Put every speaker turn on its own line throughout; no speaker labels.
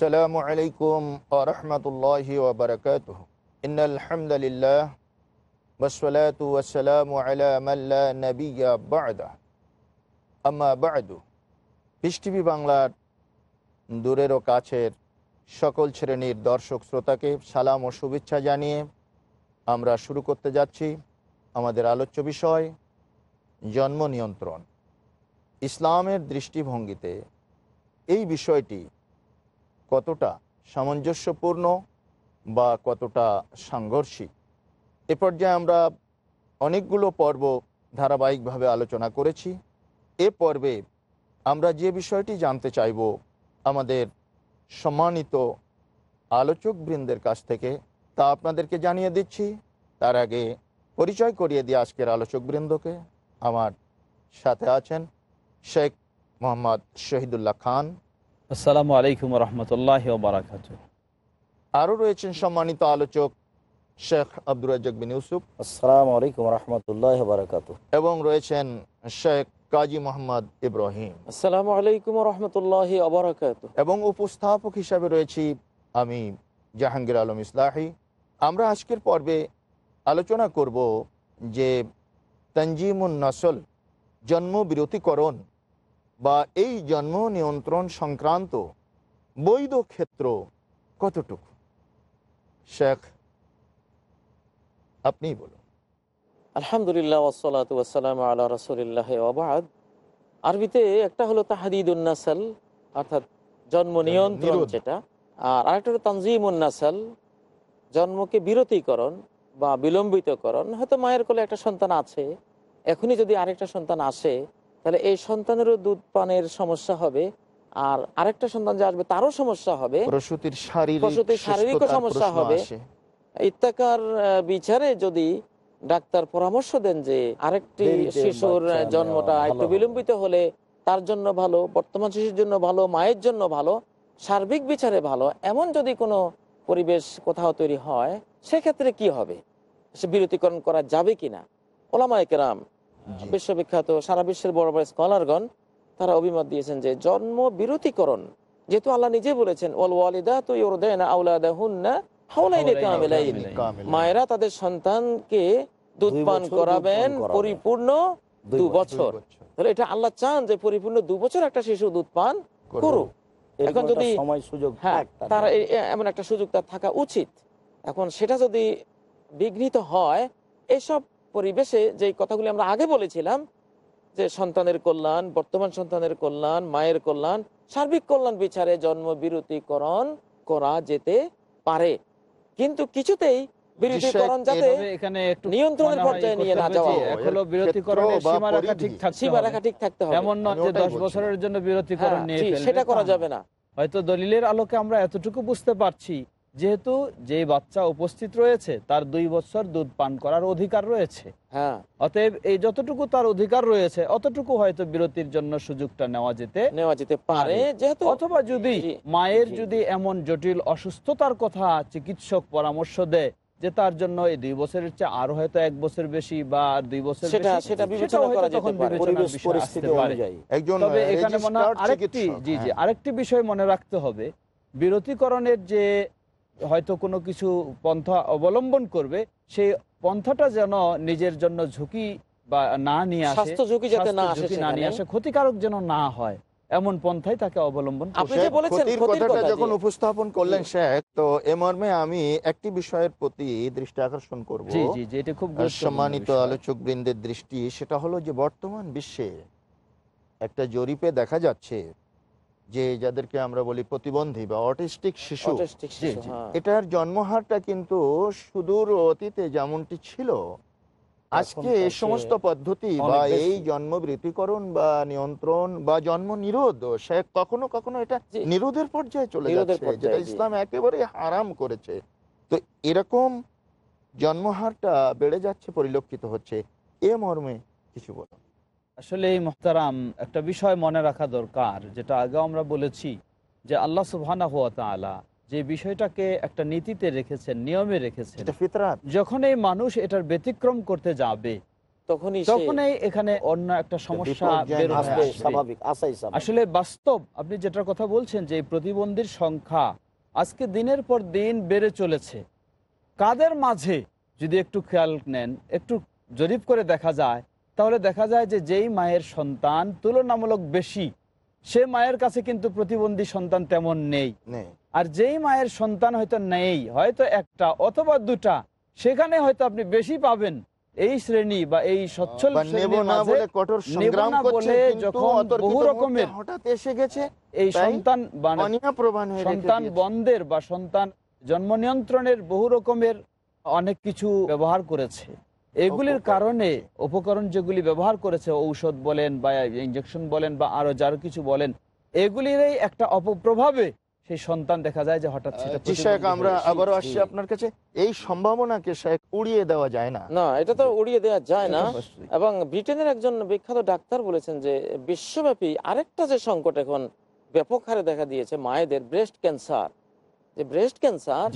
السلام عليكم ورحمة الله وبركاته إن الحمد لله والصلاة والسلام على من لا نبي بعده أما بعد পৃষ্টিভি বাংলার দূরের ও কাছের সকল শ্রেণীর দর্শক শ্রোতাকে সালাম ও শুভেচ্ছা জানিয়ে আমরা শুরু করতে যাচ্ছি আমাদের আলোচ্য বিষয় জন্ম নিয়ন্ত্রণ ইসলামের দৃষ্টিভঙ্গিতে এই বিষয়টি কতটা সামঞ্জস্যপূর্ণ বা কতটা সাংঘর্ষিক? এ পর্যায়ে আমরা অনেকগুলো পর্ব ধারাবাহিকভাবে আলোচনা করেছি। এ পর্বে আমরা যে বিষয়টি জানতে চাইব, আমাদের সম্মানিত আলোচকবৃন্দের কাছ থেকে, তা আপনাদেরকে জানিয়ে দিচ্ছি। তার আগে পরিচয় করিয়ে দিয়ে আজকের আলোচকবৃন্দকে। আমার সাথে আছেন শেখ মোহাম্মদ শহীদুল্লাহ খান
আসসালামু আলাইকুম রহমতুল্লাহ বারাকাত
আরও রয়েছেন সম্মানিত আলোচক শেখ আব্দুর রাজ্জাক বিন ইউসুফ।
আসসালামু আলাইকুম রহমতুল্লাহ বারকাত
এবং রয়েছেন শেখ কাজী মোহাম্মদ ইব্রাহিম।
আসসালামু আলাইকুম রহমতুল্লাহ আবরাকাত
এবং উপস্থাপক হিসাবে রয়েছি আমি জাহাঙ্গীর আলম ইসলাহি। আমরা আজকের পর্বে আলোচনা করব যে তঞ্জিমুন নসল জন্ম বিরতিকরণ বা এই জন্ম নিয়ন্ত্রণ সংক্রান্ত বৈধ ক্ষেত্র কতটুকু? শেখ আপনিই বলুন।
আলহামদুলিল্লাহ ওসলাত ওয়াসালাম আল্লাহ রসুলিল্লাহ ওবাদ আরবিতে একটা হলো তাহাদিদুন্নাসাল অর্থাৎ জন্ম নিয়ন্ত্রণ যেটা। আর আরেকটা হলো তানজিমুন্নাসাল জন্মকে বিরতিকরণ বা বিলম্বিতকরণ। হয়তো মায়ের কোলে একটা সন্তান আছে এখনই যদি আরেকটা সন্তান আসে তাহলে এই সন্তানেরও দুধ পানের সমস্যা হবে আর আরেকটা সন্তান যে আসবে তারও সমস্যা হবে
প্রসূতির শারীরিক
সমস্যা হবে। আহ, বিচারে যদি ডাক্তার পরামর্শ দেন যে আরেকটি শিশুর জন্মটা একটু বিলম্বিত হলে তার জন্য ভালো বর্তমান শিশুর জন্য ভালো মায়ের জন্য ভালো সার্বিক বিচারে ভালো এমন যদি কোনো পরিবেশ কোথাও তৈরি হয় সেক্ষেত্রে কি হবে সে বিরতিকরণ করা যাবে কিনা ওলামায় কেরাম। বিশ্ববিখ্যাত সারা বিশ্বের বড় বড় স্কলারগণ তারা অভিমত দিয়েছেন যে জন্ম বিরতিকরণ। যেহেতু আল্লাহ নিজে বলেছেন ওয়ালিদা তো। মায়েরা তাদের সন্তানকে দুধ পান করাবেন পরিপূর্ণ দু
বছর।
তাহলে এটা আল্লাহ চান যে পরিপূর্ণ দু বছর একটা শিশু দুধ পান
করুক।
এখন যদি-
সুযোগ
হ্যাঁ
তার
এমন একটা সুযোগ তার থাকা উচিত। এখন সেটা যদি বিঘ্নিত হয় এসব পরিবেশে যে কথাগুলি আমরা আগে বলেছিলাম যে সন্তানের কল্যাণ বর্তমান সন্তানের কল্যাণ মায়ের কল্যাণ সার্বিক কল্যাণ বিচারে জন্ম বিরতিকরণ করা যেতে পারে। কিন্তু কিছুতেই বিরতিকরণ
শেখ,
যাতে
তবে এখানে একটু
নিয়ন্ত্রণের পর্যায়ে নিয়ে না যাওয়া
যে
হয়।
এক হলো বিরতিকরণের
ক্ষেত্র বা
সীমা রেখা ঠিক থাকতে হবে।
রেখা ঠিক থাকতে হবে।
এমন নয় যে দশ বছরের জন্য বিরতিকরণ
হ্যাঁ,
নিয়ে
সেটা করা যাবে না।
হয়তো দলিলের আলোকে আমরা এতটুকু বুঝতে পারছি যেহেতু যে বাচ্চা উপস্থিত রয়েছে তার দুই বছর দুধ পান করার অধিকার রয়েছে।
হ্যাঁ।
অতএব এই যতটুকু তার অধিকার রয়েছে অতটুকু হয়তো বিরতির জন্য সুযোগটা নেওয়া যেতে
নেওয়া যেতে পারে। যেহেতু
অথবা যদি মায়ের যদি এমন জটিল অসুস্থতার কথা চিকিৎসক পরামর্শ দেয় যে তার জন্য এই দুই বছরের চেয়ে আরও হয়তো এক বছর বেশি বা দুই বছর তবে এখানে মনে হয় আরেকটি জি জি
হ্যাঁ।
আরেকটি বিষয় মনে রাখতে হবে। বিরতিকরণের যে হয়তো কোনো কিছু পন্থা অবলম্বন করবে সেই পন্থাটা যেন নিজের জন্য ঝুঁকি বা না নিয়ে আসে
স্বাস্থ্য ঝুঁকি যাতে না আসে
না নিয়ে আসে ক্ষতিকারক যেন না হয় এমন পন্থাই তাকে অবলম্বন
আপনি যে বলেছেন
কথাটা যখন উপস্থাপন করলেন শেখ তো এ মর্মে আমি একটি বিষয়ের প্রতি দৃষ্টি আকর্ষণ করব।
জি জি জি এটা খুব
সম্মানিত
বিষয়।
আলোচক বৃন্দের দৃষ্টি সেটা হলো যে বর্তমান বিশ্বে একটা জরিপে দেখা যাচ্ছে যে যাদেরকে আমরা বলি প্রতিবন্ধী বা অটিস্টিক শিশু।
হ্যাঁ।
এটার জন্মহারটা কিন্তু সুদূর অতীতে যেমনটি ছিল আজকে এই সমস্ত পদ্ধতি বা এই জন্ম বৃত্তিকরণ বা নিয়ন্ত্রণ বা জন্ম নিরোধ সে কখনো কখনো এটা নিরোধের পর্যায়ে চলে যাচ্ছে যেটা ইসলাম একেবারে হারাম করেছে। তো এরকম জন্মহারটা বেড়ে যাচ্ছে পরিলক্ষিত হচ্ছে। এ মর্মে কিছু বলো
আসলে এই মোহতারাম একটা বিষয় মনে রাখা দরকার যেটা আগে আমরা বলেছি যে আল্লাহ সুবহানা হুয়া তাআলা যে বিষয়টাকে একটা নীতিতে রেখেছেন নিয়মে রেখেছেন যখন এই মানুষ এটার ব্যতিক্রম করতে যাবে
তখনই
এখানে অন্য একটা সমস্যা
বিপর্যয়
বের
আসবে
আসবে।
স্বাভাবিক
আসলে বাস্তব আপনি যেটার কথা বলছেন যে প্রতিবন্ধীর সংখ্যা আজকে দিনের পর দিন বেড়ে চলেছে কাদের মাঝে যদি একটু খেয়াল নেন একটু জরিপ করে দেখা যায় তাহলে দেখা যায় যে যেই মায়ের সন্তান তুলনামূলক বেশি সে মায়ের কাছে কিন্তু প্রতিবন্ধী সন্তান তেমন নেই। আর যেই মায়ের সন্তান হয়তো নেই হয়তো একটা অথবা দুটা সেখানে হয়তো আপনি বেশি পাবেন। এই শ্রেণি বা এই সচ্ছল যখন বহু রকমের
হঠাৎ এসে গেছে
এই সন্তান সন্তান বন্ধের বা সন্তান জন্ম নিয়ন্ত্রণের বহু রকমের অনেক কিছু ব্যবহার করেছে। এগুলির কারণে উপকরণ যেগুলি ব্যবহার করেছে ঔষধ বলেন বা ইঞ্জেকশন বলেন বা আরও যার কিছু বলেন এগুলিরই একটা অপপ্রভাবে সেই সন্তান দেখা যায় যে হঠাৎ
শেখ আমরা আবারও আসছি আপনার কাছে। এই সম্ভাবনাকে শেখ উড়িয়ে দেওয়া যায় না।
না এটা তো উড়িয়ে দেওয়া যায় না। এবং ব্রিটেনের একজন বিখ্যাত ডাক্তার বলেছেন যে বিশ্বব্যাপী আরেকটা যে সংকট এখন ব্যাপক হারে দেখা দিয়েছে মায়েদের ব্রেস্ট ক্যান্সার যে ব্রেস্ট ক্যান্সার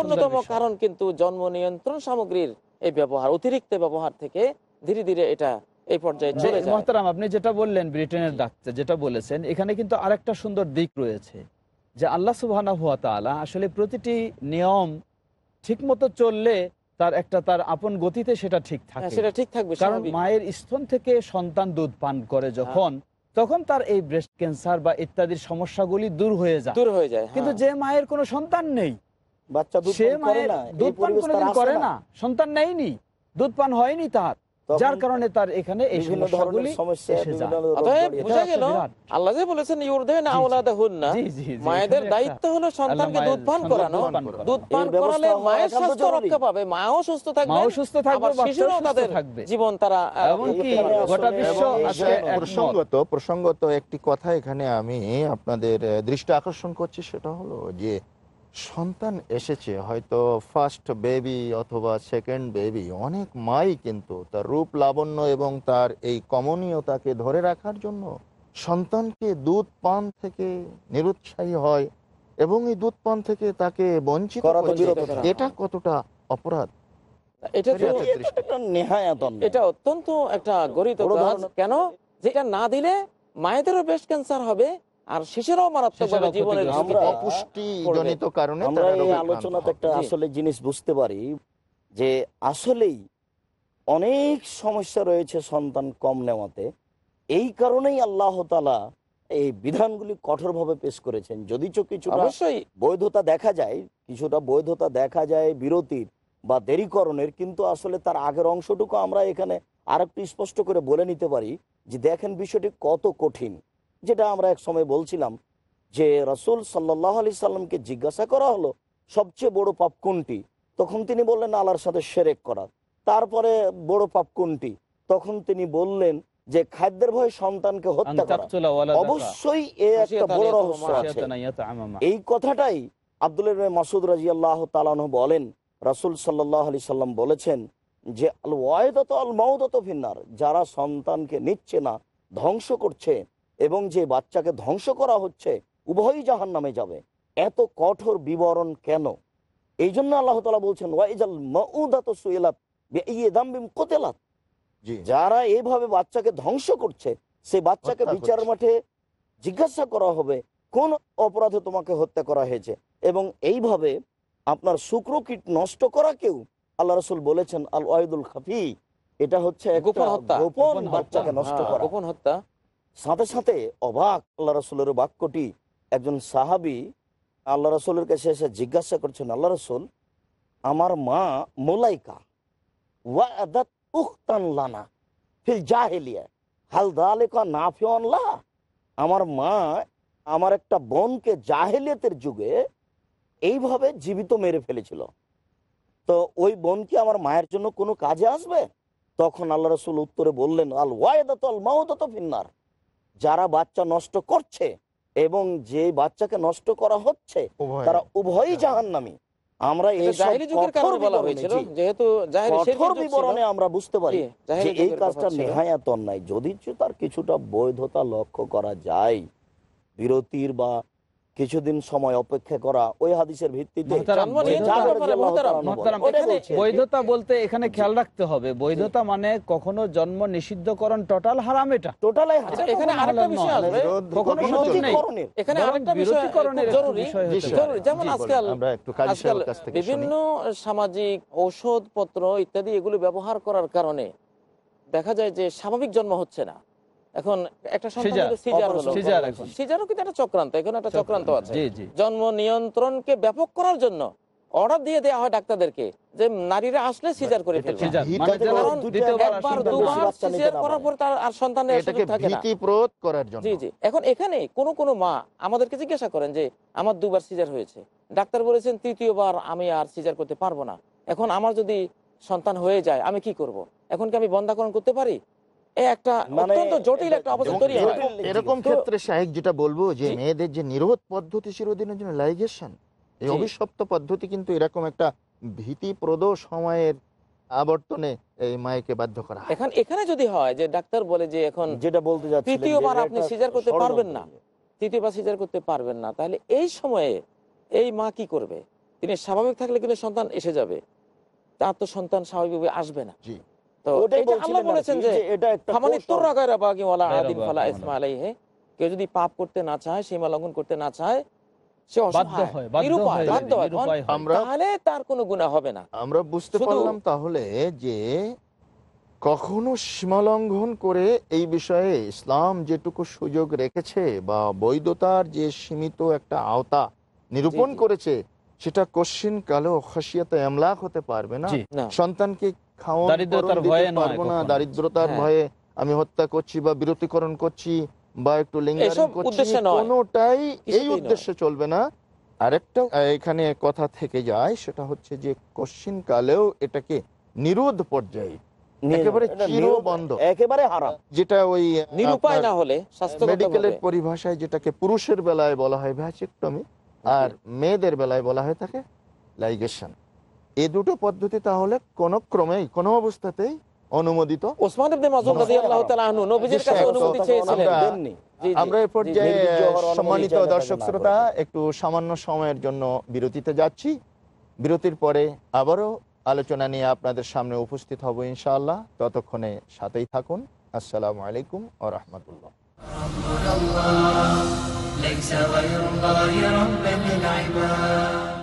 অন্যতম কারণ কিন্তু জন্ম নিয়ন্ত্রণ সামগ্রীর এই ব্যবহার অতিরিক্ত ব্যবহার থেকে ধীরে ধীরে এটা এই পর্যায়ে
যে
চলে যায়।
মহতারাম আপনি যেটা বললেন ব্রিটেনের ডাক্তার যেটা বলেছেন এখানে কিন্তু আরেকটা সুন্দর দিক রয়েছে যে আল্লাহ হুয়া তাআলা আসলে প্রতিটি নিয়ম ঠিকমতো চললে তার একটা তার আপন গতিতে সেটা ঠিক
হ্যাঁ,
থাকে।
সেটা ঠিক থাকবে
কারণ মায়ের স্তন থেকে সন্তান দুধ পান করে যখন তখন তার এই ব্রেস্ট ক্যান্সার বা ইত্যাদির সমস্যাগুলি দূর হয়ে যায়।
দূর হয়ে যায়
কিন্তু
হ্যাঁ।
যে মায়ের কোনো সন্তান নেই
বাচ্চা দুধ
সে
পান
মায়ের দুধ পান কোনোদিন করে না। সন্তান নেয়নি দুধ পান হয়নি তার যার কারণে তার এখানে এই সমস্যাগুলি
ধরনের সমস্যা
এসে
বিভিন্ন
যায়।
রোগ
অতএব
জড়িয়ে
বোঝা গেল আল্লাহ যে বলেছেন ইউরদেন আওলাদাহুন্না
জি, জি, জি,
মায়েদের দায়িত্ব হলো সন্তানকে দুধ পান করানো।
দুধ পান
করালে মায়ের স্বাস্থ্য রক্ষা পাবে মাও সুস্থ থাকবে
মাও সুস্থ থাকবে,
শিশুরাও তাদের জীবন তারা
এমনকি
এখানে
গোটা বিশ্ব আজকে
প্রসঙ্গত প্রসঙ্গত একটি কথা এখানে আমি আপনাদের দৃষ্টি আকর্ষণ করছি সেটা হলো যে সন্তান এসেছে হয়তো ফার্স্ট বেবি অথবা সেকেন্ড বেবি অনেক মাই কিন্তু তার রূপ লাবণ্য এবং তার এই কমনীয়তাকে ধরে রাখার জন্য সন্তানকে দুধ পান থেকে নিরুৎসাহী হয় এবং এই দুধ পান থেকে তাকে বঞ্চিত। এটা কতটা অপরাধ?
এটা অত্যন্ত একটা গরিত কেন? যেটা না দিলে মায়েদেরও ব্রেস্ট ক্যান্সার হবে আর শিশুরাও মারাত্মক ভাবে জীবনের
ক্ষতিগ্রস্ত
অপুষ্টি জনিত কারণে
আমরা এই আলোচনাতে একটা আসলে জিনিস বুঝতে পারি যে আসলেই অনেক সমস্যা রয়েছে সন্তান কম নেওয়াতে। এই কারণেই আল্লাহ তালা এই বিধানগুলি কঠোরভাবে পেশ করেছেন। যদিচ কিছুটা
অবশ্যই।
বৈধতা দেখা যায় কিছুটা বৈধতা দেখা যায় বিরতির বা দেরিকরণের কিন্তু আসলে তার আগের অংশটুকু আমরা এখানে আরেকটু স্পষ্ট করে বলে নিতে পারি যে দেখেন বিষয়টি কত কঠিন। যেটা আমরা এক সময় বলছিলাম যে রসুল সাল্লাহ আলি সাল্লামকে জিজ্ঞাসা করা হলো সবচেয়ে বড় পাপ কোনটি? তখন তিনি বললেন আল্লাহর সাথে সেরেক করা। তারপরে বড় পাপ কোনটি? তখন তিনি বললেন যে খাদ্যের ভয়ে সন্তানকে হত্যা করা। অবশ্যই এ একটা বড় রহস্য আছে। এই কথাটাই আব্দুল মাসুদ রাজি আল্লাহ তালানহ বলেন রাসুল সাল্লাহ আলি সাল্লাম বলেছেন যে আল ওয়ায়দত আল মৌদত ভিন্নার যারা সন্তানকে নিচ্ছে না ধ্বংস করছে এবং যে বাচ্চাকে ধ্বংস করা হচ্ছে উভয়ই জাহান নামে যাবে। এত কঠোর বিবরণ কেন? এই জন্য আল্লাহ তালা বলছেন ওয়াইজাল মউদাত সুয়েলাত দাম্বিম কোতেলাত। যারা এইভাবে বাচ্চাকে ধ্বংস করছে সে বাচ্চাকে বিচার মাঠে জিজ্ঞাসা করা হবে কোন অপরাধে তোমাকে হত্যা করা হয়েছে? এবং এইভাবে আপনার শুক্র কীট নষ্ট করা কেউ? আল্লাহ রসুল বলেছেন আল ওয়াহিদুল খাফি। এটা হচ্ছে
গোপন হত্যা।
গোপন
গোপন
বাচ্চাকে নষ্ট
হ্যাঁ,
করা।
গোপন হত্যা।
সাথে সাথে অবাক আল্লাহ রসুলের বাক্যটি একজন সাহাবি আল্লাহ রসুলের কাছে এসে জিজ্ঞাসা করছেন, আল্লাহ রসুল, আমার মা মোলাইকা, ওয়াদাত উখতান লানা ফিল জাহেলিয়া, হাল দালেকা না ফিওয়ানলা আমার মা আমার একটা বোনকে জাহেলিয়াতের যুগে এইভাবে জীবিত মেরে ফেলেছিল। তো ওই বোন কি আমার মায়ের জন্য কোনো কাজে আসবে? তখন আল্লাহ রসুল উত্তরে বললেন, আল ওয়ায়দাত আল মাউদাত ফিন্নার যারা বাচ্চা নষ্ট করছে এবং যে বাচ্চাকে নষ্ট করা হচ্ছে তারা উভয়ই জাহান আমরা এই
বলা হয়েছিল যেহেতু।
বিবরণে আমরা বুঝতে পারি যে এই কাজটা। নেহায়াত অন্যায় যদি তার কিছুটা বৈধতা লক্ষ্য করা যায় বিরতির বা কিছুদিন সময় অপেক্ষা করা ওই হাদিসের ভিত্তিতে।
বৈধতা বলতে এখানে খেয়াল রাখতে হবে। বৈধতা মানে কখনো জন্ম নিষিদ্ধকরণ টোটাল হারাম এটা।
টোটালাই
আচ্ছা, এখানে আরেকটা বিষয় আসবে।
কখনো।
এখানে আরেকটা বিষয় জরুরি। যেমন আজকাল
আমরা একটু কাজী
আজকাল
সাহেবের কাছ থেকে শুনি।
বিভিন্ন সামাজিক ঔষধপত্র ইত্যাদি এগুলো ব্যবহার করার কারণে দেখা যায় যে স্বাভাবিক জন্ম হচ্ছে না। এখন একটা
সিজার,
সিজার হলো
অপারেশন
সিজার এখন।
সিজারও কিন্তু একটা চক্রান্ত এখানে একটা চক্রান্ত আছে।
জি জি।
জন্ম নিয়ন্ত্রণকে ব্যাপক করার জন্য অর্ডার দিয়ে দেওয়া হয় ডাক্তারদেরকে যে নারীরা আসলে সিজার করে ফেলবে।
সিজার
ভিত-
মানে যেন
কারণ
দ্বিতীয়বার
একবার
দুবার
দুবার
বাচ্চা নিতে
সিজার করার
পর
তার আর সন্তানের সুযোগ থাকে না।
ভীতি করার জন্য।
জি জি। এখন এখানে কোন কোন মা আমাদেরকে জিজ্ঞাসা করেন যে আমার দুবার সিজার হয়েছে। ডাক্তার বলেছেন তৃতীয়বার আমি আর সিজার করতে পারব না। এখন আমার যদি সন্তান হয়ে যায় আমি কি করব। এখন কি আমি বন্ধাকরণ করতে পারি? একটা
মানে
অত্যন্ত জটিল একটা অবস্থা তৈরি হয়।
এরকম- এরকম ক্ষেত্রে শাহেক যেটা বলব যে মেয়েদের যে নিরোধ পদ্ধতি চিরদিনের জন্য লাইগেশন এই অভিশপ্ত পদ্ধতি কিন্তু এরকম একটা ভীতিপ্রদ সময়ের আবর্তনে এই মায়েকে বাধ্য করা
এখন এখানে যদি হয় যে ডাক্তার বলে যে এখন
যেটা বলতে যাচ্ছি
তৃতীয়বার আপনি সিজার করতে পারবেন না। তৃতীয়বার সিজার করতে পারবেন না। তাহলে এই সময়ে এই মা কি করবে? তিনি স্বাভাবিক থাকলে কিন্তু সন্তান এসে যাবে। তার তো সন্তান স্বাভাবিকভাবে আসবে না।
জি।
তো এটা আল্লাহ বলেছেন যে। কেউ যদি পাপ করতে না চায় সীমা লঙ্ঘন করতে না চায় সে
হয় হয়
হয়
হয়।
আমরা
তাহলে তার কোনো গুণা হবে না।
আমরা বুঝতে পারলাম তাহলে যে কখনো সীমালঙ্ঘন করে এই বিষয়ে ইসলাম যেটুকু সুযোগ রেখেছে বা বৈধতার যে সীমিত একটা আওতা নিরূপণ। করেছে সেটা কশ্চিন কালো খাসিয়াত এমলাক হতে পারবে না। সন্তানকে
দারিদ্রতার ভয়ে
পারব না দারিদ্রতার
হ্যাঁ।
ভয়ে আমি হত্যা করছি বা বিরতিকরণ করছি বা একটু। কোনোটাই এই উদ্দেশ্যে চলবে না। আরেকটা এখানে কথা থেকে যায় সেটা হচ্ছে যে কশ্চিন কালেও এটাকে নিরোধ পর্যায়ে যেটা ওই
নিরুপায় না হলে
মেডিকেলের পরিভাষায় যেটাকে পুরুষের বেলায় বলা হয় ভ্যাচেক্টমি আর মেয়েদের বেলায় বলা হয় তাকে লাইগেশন এই দুটো পদ্ধতি তাহলে কোনো ক্রমেই কোনো অবস্থাতেই অনুমোদিত
ওসমান ইবনে মাসউদ রাদিয়াল্লাহু তাআলা আনহু নবীজির
জি,
কাছে
স্যার,
অনুমতি
তো-
চেয়েছিলেন
আমরা-
দেননি।
জি, জি,
আমরা এ
জি,
পর্যায়ে
নির্বীর্য হওয়ার অনুমতি
সম্মানিত
চাইলে তাকে
দর্শক
না
শ্রোতা
করে।
একটু সামান্য সময়ের জন্য বিরতিতে যাচ্ছি বিরতির পরে আবারও আলোচনা নিয়ে আপনাদের সামনে উপস্থিত হব ইনশাআল্লাহ ততক্ষণে সাথেই থাকুন আসসালামু আলাইকুম ও রহমতুল্লাহ
ليس غير الله رب للعباد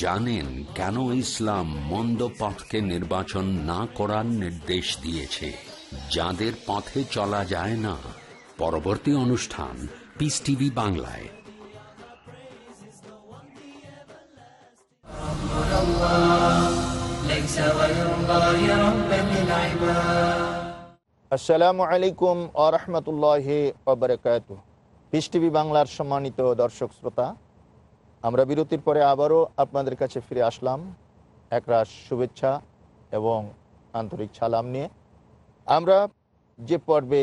জানেন কেন ইসলাম মন্দ পথকে নির্বাচন না করার নির্দেশ দিয়েছে। যাদের পথে চলা যায় না। পরবর্তী অনুষ্ঠান পিস টিভি বাংলায়।
আসসালামু আলাইকুম আ রহমতুল্লাহ পিস টিভি বাংলার সম্মানিত দর্শক, শ্রোতা আমরা বিরতির পরে আবারও আপনাদের কাছে ফিরে আসলাম। একরাশ শুভেচ্ছা এবং আন্তরিক সালাম নিয়ে। আমরা যে পর্বে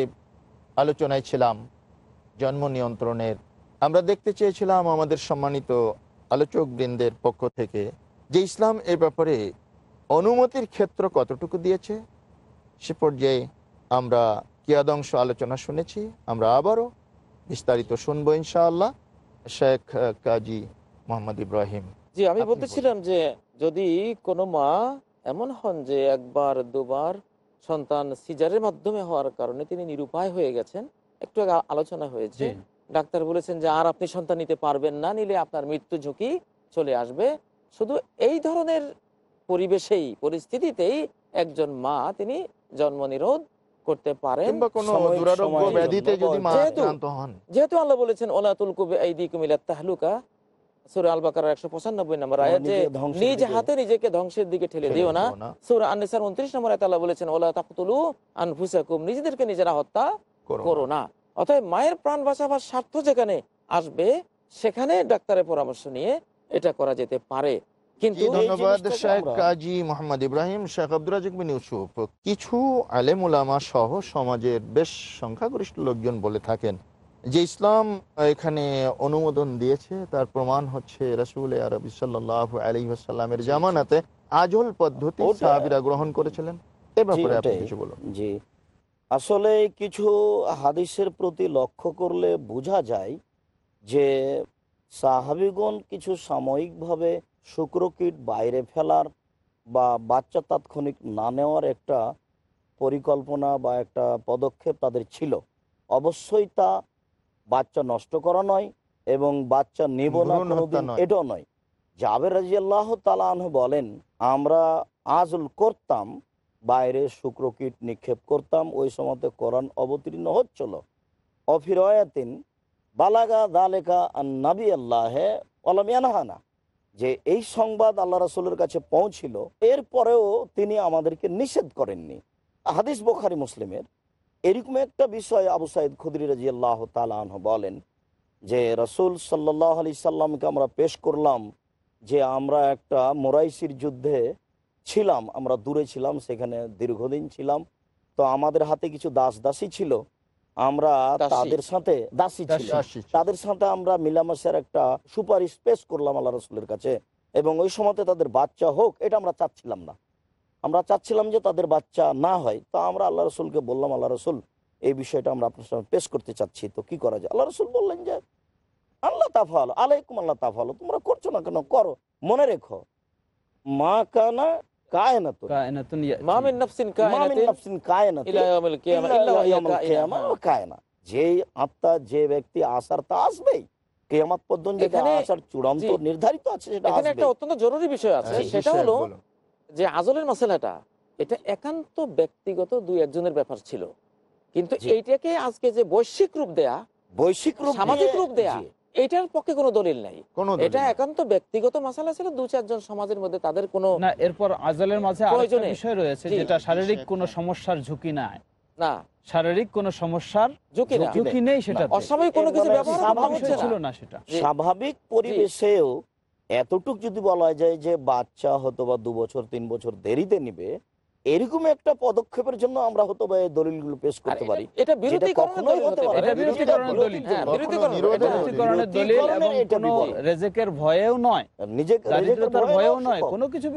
আলোচনায় ছিলাম জন্ম নিয়ন্ত্রণের, আমরা দেখতে চেয়েছিলাম আমাদের সম্মানিত আলোচক বৃন্দের পক্ষ থেকে যে ইসলাম এ ব্যাপারে অনুমতির ক্ষেত্র কতটুকু দিয়েছে, সে পর্যায়ে আমরা কিয়াদংশ আলোচনা শুনেছি। আমরা আবারও বিস্তারিত শুনব ইনশাআল্লাহ। শেখ কাজী মোহাম্মদ ইব্রাহিম।
জি আমি বলতেছিলাম যে যদি কোনো মা এমন হন যে একবার দুবার সন্তান সিজারের মাধ্যমে হওয়ার কারণে তিনি নিরুপায় হয়ে গেছেন একটু আলোচনা হয়েছে। ডাক্তার বলেছেন যে আর আপনি সন্তান নিতে পারবেন না নিলে আপনার মৃত্যু ঝুঁকি চলে আসবে। শুধু এই ধরনের পরিবেশেই পরিস্থিতিতেই একজন মা তিনি জন্ম নিরোধ করতে পারেন যেহেতু- আল্লাহ বলেছেন ওলাতুল কুবে আইদি কুমিলা তাহলুকা সুরা আল বাকার একশো পঁচানব্বই নম্বর
তোমরা
আয়াত যে
নিজেকে ধ্বংসের
নিজ হাতে নিজেকে ধ্বংসের দিকে ঠেলে
ঠেলে
দিও না। সুরা আনসার উনত্রিশ নম্বর আয়াত আল্লাহ বলেছেন ওলা তাকতুলু আনফুসাকুম নিজেদেরকে নিজেরা হত্যা
করো
করো না। অতএব মায়ের প্রাণ বাঁচাবার স্বার্থ যেখানে আসবে সেখানে ডাক্তারের পরামর্শ নিয়ে এটা করা যেতে পারে। কিন্তু
ধন্যবাদ শেখ কাজী মোহাম্মদ ইব্রাহিম শেখ আব্দুল রাজিক বিন ইউসুফ। কিছু আলেম উলামা সহ সমাজের বেশ সংখ্যাগরিষ্ঠ লোকজন বলে থাকেন। যে ইসলাম এখানে অনুমোদন দিয়েছে তার প্রমাণ হচ্ছে রসুল আরবি সাল্লাহ আলী আসাল্লামের জামানাতে আজল পদ্ধতি সাহাবিরা গ্রহণ করেছিলেন। এ ব্যাপারে আপনি কিছু বলুন।
জি। আসলে কিছু হাদিসের প্রতি লক্ষ্য করলে বোঝা যায় যে সাহাবিগণ কিছু সাময়িকভাবে শুক্রকীট বাইরে ফেলার বা বাচ্চা তাৎক্ষণিক না নেওয়ার একটা পরিকল্পনা বা একটা পদক্ষেপ তাদের ছিল। অবশ্যই তা বাচ্চা নষ্ট করা নয় এবং বাচ্চা নেব না এটাও নয়। জাবের রাজি আল্লাহ তালাহ বলেন আমরা আজল করতাম বাইরে শুক্রকীট নিক্ষেপ করতাম ওই সময়তে কোরআন অবতীর্ণ হচ্ছিল। অফিরয়াতিন বালাগা দালেকা নাবি আল্লাহে অলামিয়ানহানা যে এই সংবাদ আল্লাহ রাসুলের কাছে পৌঁছিল এরপরেও তিনি আমাদেরকে নিষেধ করেননি। হাদিস বোখারি মুসলিমের। এরকম একটা বিষয় আবু সাইদ খুদরি রাজি আল্লাহ তালাহ বলেন যে রসুল সাল্লাহ আলি সাল্লামকে আমরা পেশ করলাম যে আমরা একটা মোরাইশির যুদ্ধে ছিলাম আমরা দূরে ছিলাম সেখানে দীর্ঘদিন ছিলাম। তো আমাদের হাতে কিছু দাস দাসী ছিল আমরা তাদের সাথে দাসী ছিল। তাদের সাথে আমরা মিলামেশার একটা সুপারিশ পেশ করলাম আল্লাহ রসুলের কাছে এবং ওই সময়তে তাদের বাচ্চা হোক এটা আমরা চাচ্ছিলাম না। আমরা চাচ্ছিলাম যে তাদের বাচ্চা না হয় তো আমরা আল্লাহ রসুলকে বললাম আল্লাহ রসুল এই বিষয়টা আমরা আপনার সামনে পেশ করতে চাচ্ছি তো কি করা যায়? আল্লাহ রসুল বললেন যে আল্লাহ তাফালো আলাইকুম আল্লাহ তাফালো তোমরা করছ না কেন? করো মনে রেখো। মা কানা আত্মা যে ব্যক্তি আসার তা আসবেই। কেয়ামত পর্যন্ত আসার চূড়ান্ত নির্ধারিত আছে সেটা
এখানে একটা অত্যন্ত জরুরি বিষয় আছে
হ্যাঁ,
সেটা হলো। যে আজলের মশলাটা এটা একান্ত ব্যক্তিগত দুই একজনের ব্যাপার ছিল। কিন্তু এইটাকে আজকে যে বৈশ্বিক রূপ দেয়া
বৈশ্বিক রূপ
সামাজিক রূপ দেয়া এটার পক্ষে কোনো দলিল নাই। এটা একান্ত ব্যক্তিগত মশালা ছিল দু চারজন সমাজের মধ্যে তাদের কোনো
না এরপর আজলের মাঝে আরেকটা বিষয় রয়েছে যেটা শারীরিক কোনো সমস্যার ঝুঁকি নাই।
না।
শারীরিক কোনো সমস্যার
ঝুঁকি
নেই। সেটা
অস্বাভাবিক কোনো কিছু
মানে
ব্যবহার
ছিল
না
সেটা।
স্বাভাবিক পরিবেশেও এতটুক যদি বলা যায় যে বাচ্চা হতো বা দু বছর তিন বছর দেরিতে নিবে এরকম একটা পদক্ষেপের জন্য আমরা হতো বা এই দলিলগুলো পেশ করতে পারি।
এটা বিরোধীকরণের
কখনোই
দলিল
হতে পারে
এটা। রেজেকের ভয়েও নয়।
নিজে
ভয়েও নয় কোনো কিছু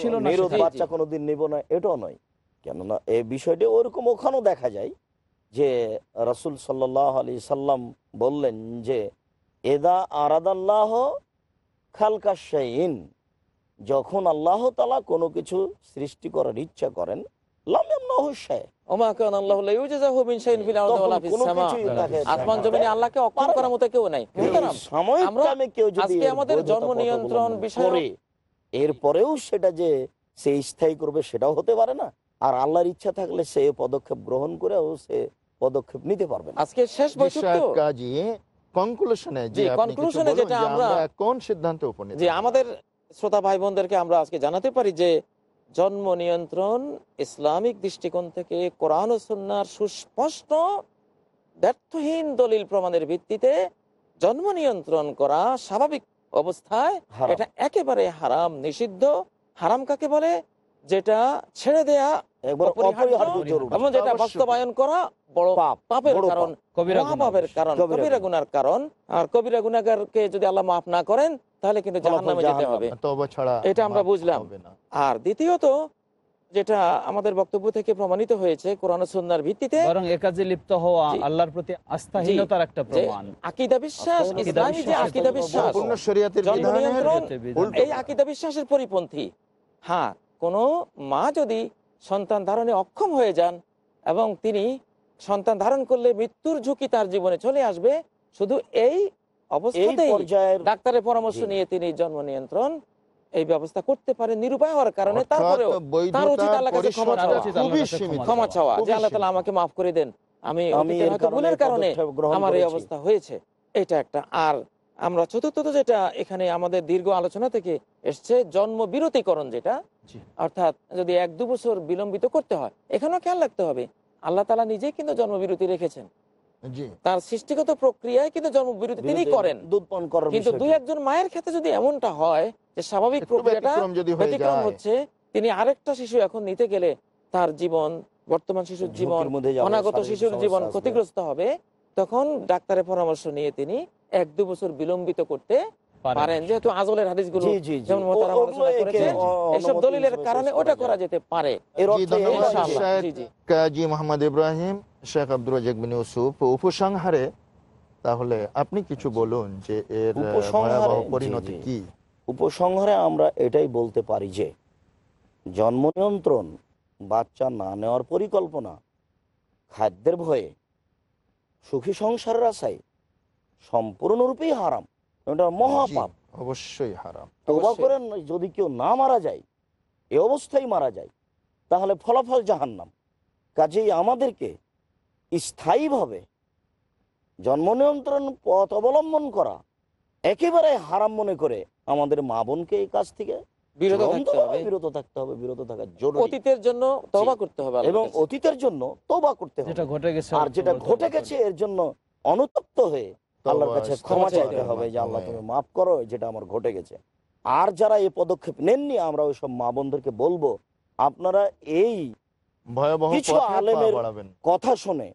ছিল না
নিরোধ বাচ্চা কোনোদিন নিব না এটাও নয়। কেননা এই বিষয়টি ওরকম ওখানেও দেখা যায় যে রসুল সাল্লাহ আলি সাল্লাম বললেন যে এদা আরাদাল্লাহ খালকাশাইন যখন আল্লাহ তালা কোনো কিছু সৃষ্টি করার ইচ্ছা করেন
মিন
এরপরেও সেটা যে সে স্থায়ী করবে সেটাও হতে পারে না। আর আল্লাহর ইচ্ছা থাকলে সে পদক্ষেপ গ্রহণ করেও সে পদক্ষেপ নিতে পারবে
আজকে শেষ বৈঠক তো।
কাজী কনক্লুশনে যে আপনি কিছু
conclusion এ
বলুন
যেটা আমরা-
আমরা কোন সিদ্ধান্তে উপনীত
যে আমাদের শ্রোতা ভাই বোনদেরকে আমরা আজকে জানাতে পারি যে জন্ম নিয়ন্ত্রণ ইসলামিক দৃষ্টিকোণ থেকে কোরআন ও সুন্নার সুস্পষ্ট ব্যর্থহীন দলিল প্রমাণের ভিত্তিতে জন্ম নিয়ন্ত্রণ করা স্বাভাবিক অবস্থায় এটা একেবারে হারাম নিষিদ্ধ হারাম কাকে বলে? যেটা ছেড়ে দেয়া
একবার
অপরিহার্য
অপরিহার্য জরুরি।
এবং যেটা বাস্তবায়ন করা বড় পাপের কারণ
পাপ।
কবিরা
মহা
গুনাহ।
পাপের কারণ
কবিরা
কবিরা গুনার কারণ। আর কবিরা গুনাগারকে যদি আল্লাহ মাফ না করেন তাহলে কিন্তু জাহান্নামে যেতে হবে। এটা আমরা বুঝলাম। আর দ্বিতীয়ত যেটা আমাদের বক্তব্য থেকে প্রমাণিত হয়েছে কোরআন সুন্নার ভিত্তিতে
বরং এ লিপ্ত হওয়া আল্লাহর প্রতি আস্থাহীনতার একটা প্রমাণ।
আকিদা বিশ্বাস ইসলামী যে
বিশ্বাস,
বিশ্বাস
সম্পূর্ণ শরীয়তের বিধানের
এই আকিদা বিশ্বাসের পরিপন্থী। হ্যাঁ কোন মা যদি সন্তান ধারণে অক্ষম হয়ে যান এবং তিনি সন্তান ধারণ করলে মৃত্যুর ঝুঁকি তার জীবনে চলে আসবে। শুধু এই অবস্থাতেই ডাক্তারের পরামর্শ নিয়ে তিনি জন্ম নিয়ন্ত্রণ এই ব্যবস্থা করতে পারেন নিরুপায় হওয়ার কারণে। তারপরেও তার উচিত
বৈধতার
কাছে ক্ষমা চাওয়া।
ক্ষমা
যে আল্লাহ তালা আমাকে মাফ করে দেন। আমি
কারণে
ভুলের কারণে আমার এই অবস্থা হয়েছে। এটা একটা। আর আমরা চতুর্থত যেটা এখানে আমাদের দীর্ঘ আলোচনা থেকে এসছে জন্ম বিরতিকরণ যেটা। অর্থাৎ যদি এক দু বছর বিলম্বিত করতে হয় এখানেও খেয়াল রাখতে হবে আল্লাহ তালা নিজেই কিন্তু জন্ম বিরতি রেখেছেন তার সৃষ্টিগত প্রক্রিয়ায় কিন্তু জন্ম বিরতি তিনি করেন।
দুধ পান করার
কিন্তু দুই একজন মায়ের ক্ষেত্রে যদি এমনটা হয় যে স্বাভাবিক প্রক্রিয়াটা
ব্যতিক্রম
হচ্ছে তিনি আরেকটা শিশু এখন নিতে গেলে তার জীবন বর্তমান শিশুর জীবন অনাগত শিশুর জীবন ক্ষতিগ্রস্ত হবে তখন ডাক্তারের পরামর্শ নিয়ে তিনি এক দু বছর বিলম্বিত করতে
পারেন।
যেহেতু আজলের
জি, জি।
যেমন এসব দলিলের কারণে ওটা
করা
যেতে পারে।
কাজী মোহাম্মদ ইব্রাহিম শেখ আব্দুল রাজাক বিন ইউসুফ উপসংহারে তাহলে আপনি কিছু বলুন যে এর পরিণতি কি?
উপসংহারে আমরা এটাই বলতে পারি যে জন্ম নিয়ন্ত্রণ বাচ্চা না নেওয়ার পরিকল্পনা খাদ্যের ভয়ে সুখী সংসারের আশায় সম্পূর্ণরূপেই হারাম। এটা মহাপাপ।
অবশ্যই হারাম।
তবা করেন যদি কেউ না মারা যায় এ অবস্থায় মারা যায় তাহলে ফলাফল জাহান্নাম। কাজেই আমাদেরকে স্থায়ীভাবে জন্ম নিয়ন্ত্রণ পথ অবলম্বন করা একেবারে হারাম মনে করে আমাদের মা বোনকে এই কাজ থেকে
বিরত থাকতে হবে।
বিরত থাকতে হবে বিরত থাকা জরুরি।
অতীতের জন্য তবা করতে হবে
এবং অতীতের জন্য তোবা করতে হবে।
যেটা ঘটে গেছে
আর যেটা ঘটে গেছে এর জন্য অনুতপ্ত হয়ে আল্লাহর কাছে ক্ষমা
চাইতে
হবে যে আল্লাহ তুমি মাফ করো যেটা আমার ঘটে গেছে। আর যারা এই পদক্ষেপ নেননি আমরা ওই সব মা বোনদেরকে বলব আপনারা এই কিছু আলেমের- কথা শুনে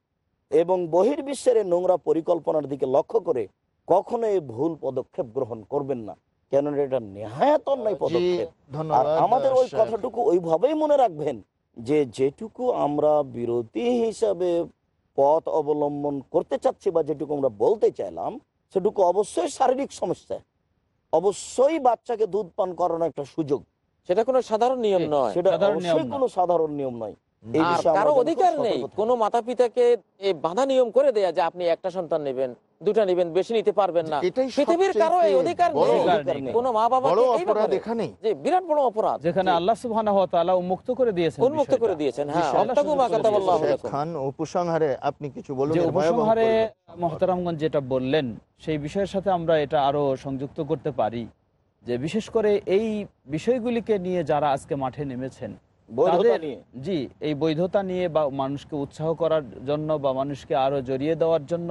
এবং বহির্বিশ্বের নোংরা পরিকল্পনার দিকে লক্ষ্য করে কখনো এই ভুল পদক্ষেপ গ্রহণ করবেন না। কেননা এটা নেহায়াত অন্যায় পদক্ষেপ। আর আমাদের ওই কথাটুকু ওইভাবেই মনে রাখবেন যে যেটুকু আমরা বিরতি হিসাবে পথ অবলম্বন করতে চাচ্ছি বা যেটুকু আমরা বলতে চাইলাম সেটুকু অবশ্যই শারীরিক সমস্যা অবশ্যই বাচ্চাকে দুধ পান করানো একটা সুযোগ
সেটা কোনো সাধারণ নিয়ম
ঠিক।
নয়
সেটা অবশ্যই। কোনো সাধারণ নিয়ম নয় কারও
অধিকার নেই। কোনো মাতা পিতাকে বাধা নিয়ম করে দেয়া যে আপনি একটা সন্তান নেবেন দুটা নেবেন বেশি নিতে পারবেন না। পৃথিবীর কারও এই অধিকার নেই। কোনো মা বাবা
অপরাধ
যে বিরাট বড় অপরাধ।
যেখানে আল্লাহ সুবহানাহু ওয়া তাআলা উন্মুক্ত করে দিয়েছেন
উন্মুক্ত করে দিয়েছেন হ্যাঁ।
খান উপসংহারে আপনি কিছু বলুন
যে উপসংহারে। মহতারামগঞ্জ যেটা বললেন সেই বিষয়ের সাথে আমরা এটা আরও সংযুক্ত করতে পারি। যে বিশেষ করে এই বিষয়গুলিকে নিয়ে যারা আজকে মাঠে নেমেছেন জি এই বৈধতা নিয়ে বা মানুষকে উৎসাহ করার জন্য বা মানুষকে আরও জড়িয়ে দেওয়ার জন্য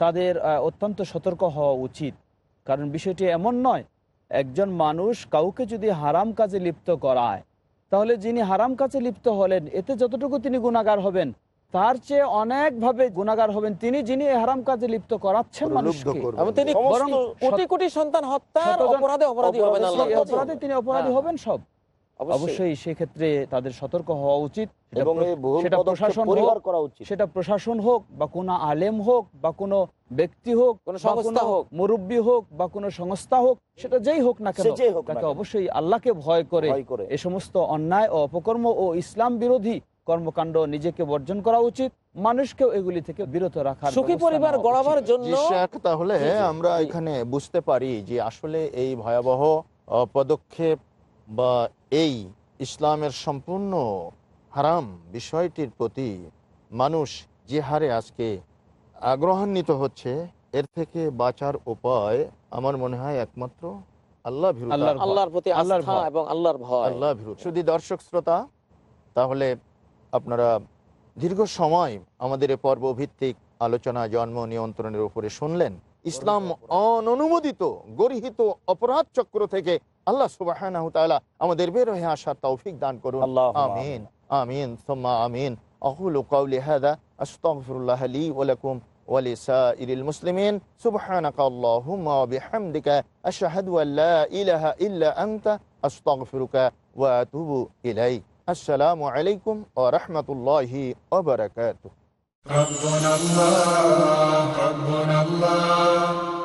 তাদের অত্যন্ত সতর্ক হওয়া উচিত। কারণ বিষয়টি এমন নয় একজন মানুষ কাউকে যদি হারাম কাজে লিপ্ত করায় তাহলে যিনি হারাম কাজে লিপ্ত হলেন এতে যতটুকু তিনি গুণাগার হবেন তার চেয়ে অনেকভাবে গুণাগার হবেন তিনি যিনি হারাম কাজে লিপ্ত করাচ্ছেন
অপরাধী
তিনি অপরাধী
হ্যাঁ।
হবেন সব। অবশ্যই। সেক্ষেত্রে তাদের সতর্ক হওয়া উচিত। সেটা প্রশাসন হোক
করা উচিত।
সেটা প্রশাসন হোক বা কোনো আলেম হোক বা কোনো ব্যক্তি হোক
কোনো সংস্থা হোক।
মুরব্বী হোক বা কোনো সংস্থা হোক সেটা যেই হোক না কেন তাকে অবশ্যই আল্লাহকে ভয় করে এ সমস্ত অন্যায় ও অপকর্ম ও ইসলাম বিরোধী কর্মকাণ্ড নিজেকে বর্জন করা উচিত। মানুষকেও এগুলি থেকে বিরত রাখা
সুখী পরিবার গড়াবার জন্য
তাহলে আমরা এখানে বুঝতে পারি যে আসলে এই ভয়াবহ আহ, পদক্ষেপ বা এই ইসলামের সম্পূর্ণ হারাম বিষয়টির প্রতি মানুষ যে হারে আজকে আগ্রহান্বিত হচ্ছে এর থেকে বাঁচার উপায় আমার মনে হয় একমাত্র আল্লাহ ভীরুতা
আল্লাহর ভয়।
আল্লাহর প্রতি
আল্লাহর
আস্থা
ভয়।
এবং আল্লাহর ভয়
আল্লাহ শুধু দর্শক শ্রোতা তাহলে আপনারা দীর্ঘ সময় আমাদের এ পর্ব ভিত্তিক আলোচনা জন্ম নিয়ন্ত্রণের উপরে শুনলেন ইসলাম অননুমোদিত গর্হিত অপরাধ চক্র থেকে আল্লাহ সুবাহ আমাদের বের হয়ে আসার তৌফিক দান করুন
আল্লাহুম্মা
আমিন আমিন সুম্মা আমিন أقول قولي هذا أستغفر الله لي ولكم ولسائر المسلمين سبحانك اللهم وبحمدك أشهد أن لا إله إلا أنت أستغفرك وأتوب إليك السلام عليكم ورحمة الله وبركاته
ربنا الله ربنا الله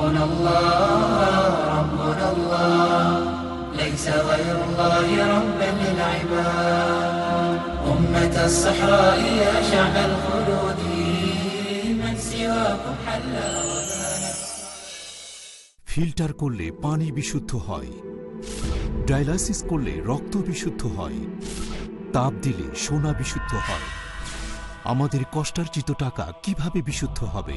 ربنا الله ربنا الله ليس غير الله ربا للعباد أمة الصحراء يا شعب الخلود من سواكم حل
ফিল্টার করলে পানি বিশুদ্ধ হয় ডায়ালাইসিস করলে রক্ত বিশুদ্ধ হয় তাপ দিলে সোনা বিশুদ্ধ হয় আমাদের কষ্টার্জিত টাকা কিভাবে বিশুদ্ধ হবে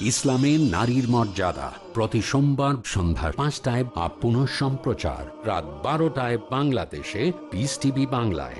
ইসলামে নারীর মর্যাদা। প্রতি সোমবার সন্ধ্যা পাঁচটায় বা পুনঃ সম্প্রচার রাত বারোটায় বাংলাদেশে পিস টিভি বাংলায়।